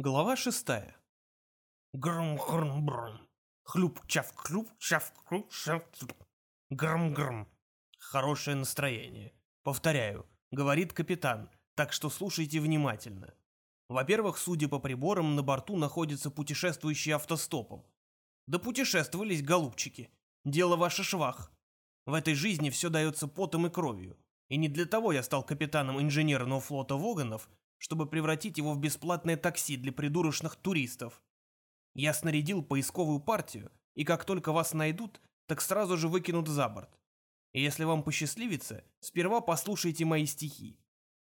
Глава шестая. Грм-грм-брм. Хлюп-чав-хлюп, чав-хлюп, чав Грм-грм. Хорошее настроение. Повторяю, говорит капитан, так что слушайте внимательно. Во-первых, судя по приборам, на борту находится путешествующий автостопом. Да путешествовались, голубчики. Дело ваше швах. В этой жизни все дается потом и кровью. И не для того я стал капитаном инженерного флота Воганов, чтобы превратить его в бесплатное такси для придурочных туристов. Я снарядил поисковую партию, и как только вас найдут, так сразу же выкинут за борт. И если вам посчастливится, сперва послушайте мои стихи.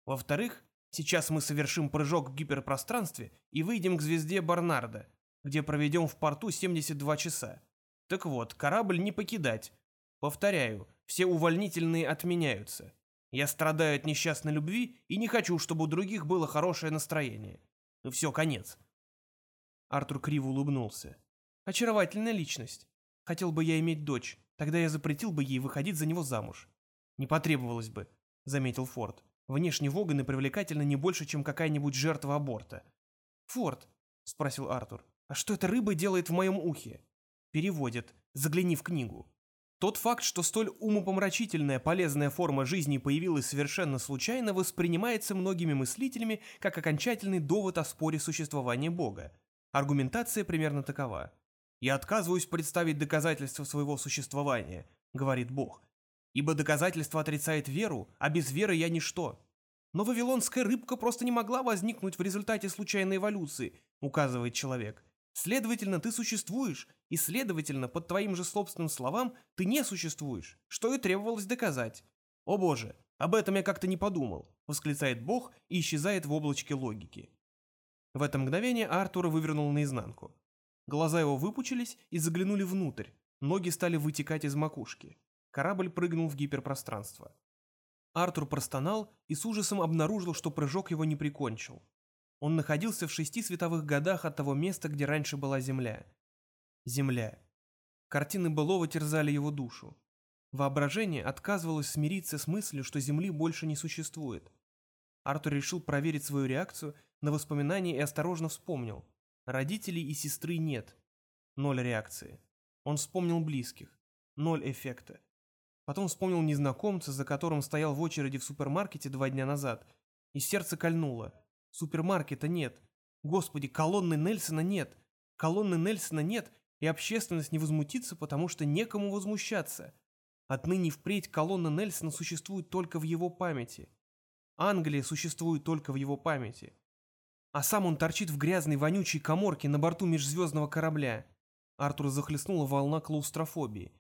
Во-вторых, сейчас мы совершим прыжок в гиперпространстве и выйдем к звезде Барнарда, где проведем в порту 72 часа. Так вот, корабль не покидать. Повторяю, все увольнительные отменяются. Я страдаю от несчастной любви и не хочу, чтобы у других было хорошее настроение. Ну все, конец. Артур криво улыбнулся. Очаровательная личность. Хотел бы я иметь дочь, тогда я запретил бы ей выходить за него замуж. Не потребовалось бы, заметил Форд. Внешне Воганы привлекательны не больше, чем какая-нибудь жертва аборта. Форд, спросил Артур, а что эта рыба делает в моем ухе? Переводит. Загляни в книгу. Тот факт, что столь умопомрачительная полезная форма жизни появилась совершенно случайно, воспринимается многими мыслителями как окончательный довод о споре существования Бога. Аргументация примерно такова. «Я отказываюсь представить доказательства своего существования», — говорит Бог, «ибо доказательство отрицает веру, а без веры я ничто». «Но вавилонская рыбка просто не могла возникнуть в результате случайной эволюции», — указывает человек. Следовательно, ты существуешь, и, следовательно, под твоим же собственным словам, ты не существуешь, что и требовалось доказать. «О боже, об этом я как-то не подумал», — восклицает Бог и исчезает в облачке логики. В это мгновение Артура вывернул наизнанку. Глаза его выпучились и заглянули внутрь, ноги стали вытекать из макушки. Корабль прыгнул в гиперпространство. Артур простонал и с ужасом обнаружил, что прыжок его не прикончил. Он находился в шести световых годах от того места, где раньше была Земля. Земля. Картины былого терзали его душу. Воображение отказывалось смириться с мыслью, что Земли больше не существует. Артур решил проверить свою реакцию на воспоминания и осторожно вспомнил. Родителей и сестры нет. Ноль реакции. Он вспомнил близких. Ноль эффекта. Потом вспомнил незнакомца, за которым стоял в очереди в супермаркете два дня назад, и сердце кольнуло. Супермаркета нет. Господи, колонны Нельсона нет. Колонны Нельсона нет, и общественность не возмутится, потому что некому возмущаться. Отныне впредь колонна Нельсона существует только в его памяти. Англия существует только в его памяти. А сам он торчит в грязной вонючей коморке на борту межзвездного корабля. Артура захлестнула волна клаустрофобии.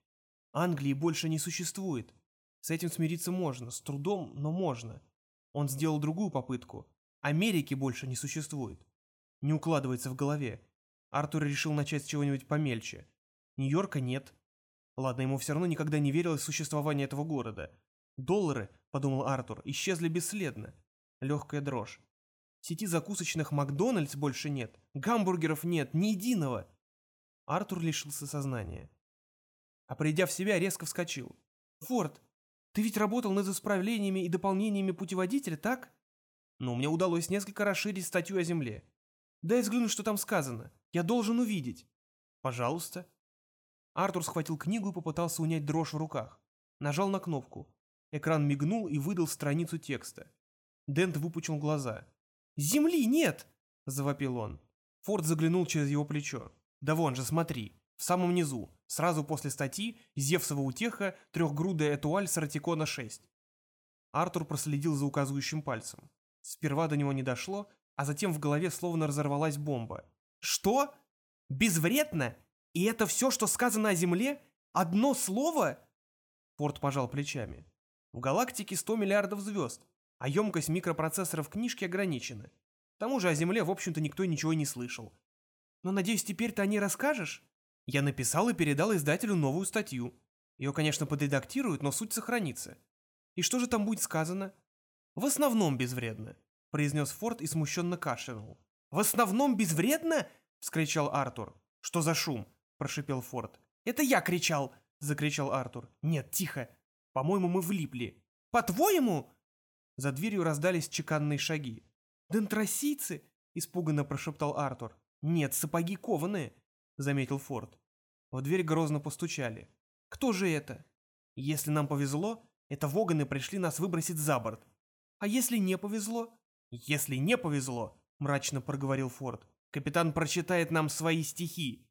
Англии больше не существует. С этим смириться можно, с трудом, но можно. Он сделал другую попытку. Америки больше не существует. Не укладывается в голове. Артур решил начать с чего-нибудь помельче. Нью-Йорка нет. Ладно, ему все равно никогда не верилось в существование этого города. Доллары, подумал Артур, исчезли бесследно. Легкая дрожь. Сети закусочных Макдональдс больше нет. Гамбургеров нет, ни единого. Артур лишился сознания. А придя в себя, резко вскочил. «Форд, ты ведь работал над исправлениями и дополнениями путеводителя, так?» Но мне удалось несколько расширить статью о Земле. Дай взгляну, что там сказано. Я должен увидеть. Пожалуйста. Артур схватил книгу и попытался унять дрожь в руках. Нажал на кнопку. Экран мигнул и выдал страницу текста. Дент выпучил глаза. «Земли нет!» – завопил он. Форд заглянул через его плечо. «Да вон же, смотри, в самом низу, сразу после статьи «Зевсова утеха. Трехгрудая этуаль Саратикона 6». Артур проследил за указывающим пальцем. Сперва до него не дошло, а затем в голове словно разорвалась бомба. «Что? Безвредно? И это все, что сказано о Земле? Одно слово?» Форд пожал плечами. «В галактике 100 миллиардов звезд, а емкость микропроцессоров книжки ограничена. К тому же о Земле, в общем-то, никто ничего не слышал. Но, надеюсь, теперь ты о ней расскажешь?» Я написал и передал издателю новую статью. Ее, конечно, подредактируют, но суть сохранится. И что же там будет сказано? «В основном безвредно», — произнес Форд и смущенно кашлянул. «В основном безвредно?» — вскричал Артур. «Что за шум?» — прошипел Форд. «Это я кричал!» — закричал Артур. «Нет, тихо. По-моему, мы влипли». «По-твоему?» За дверью раздались чеканные шаги. «Дентросийцы? — испуганно прошептал Артур. «Нет, сапоги кованые», — заметил Форд. В дверь грозно постучали. «Кто же это?» «Если нам повезло, это Воганы пришли нас выбросить за борт. А если не повезло?» «Если не повезло», — мрачно проговорил Форд, — «капитан прочитает нам свои стихи.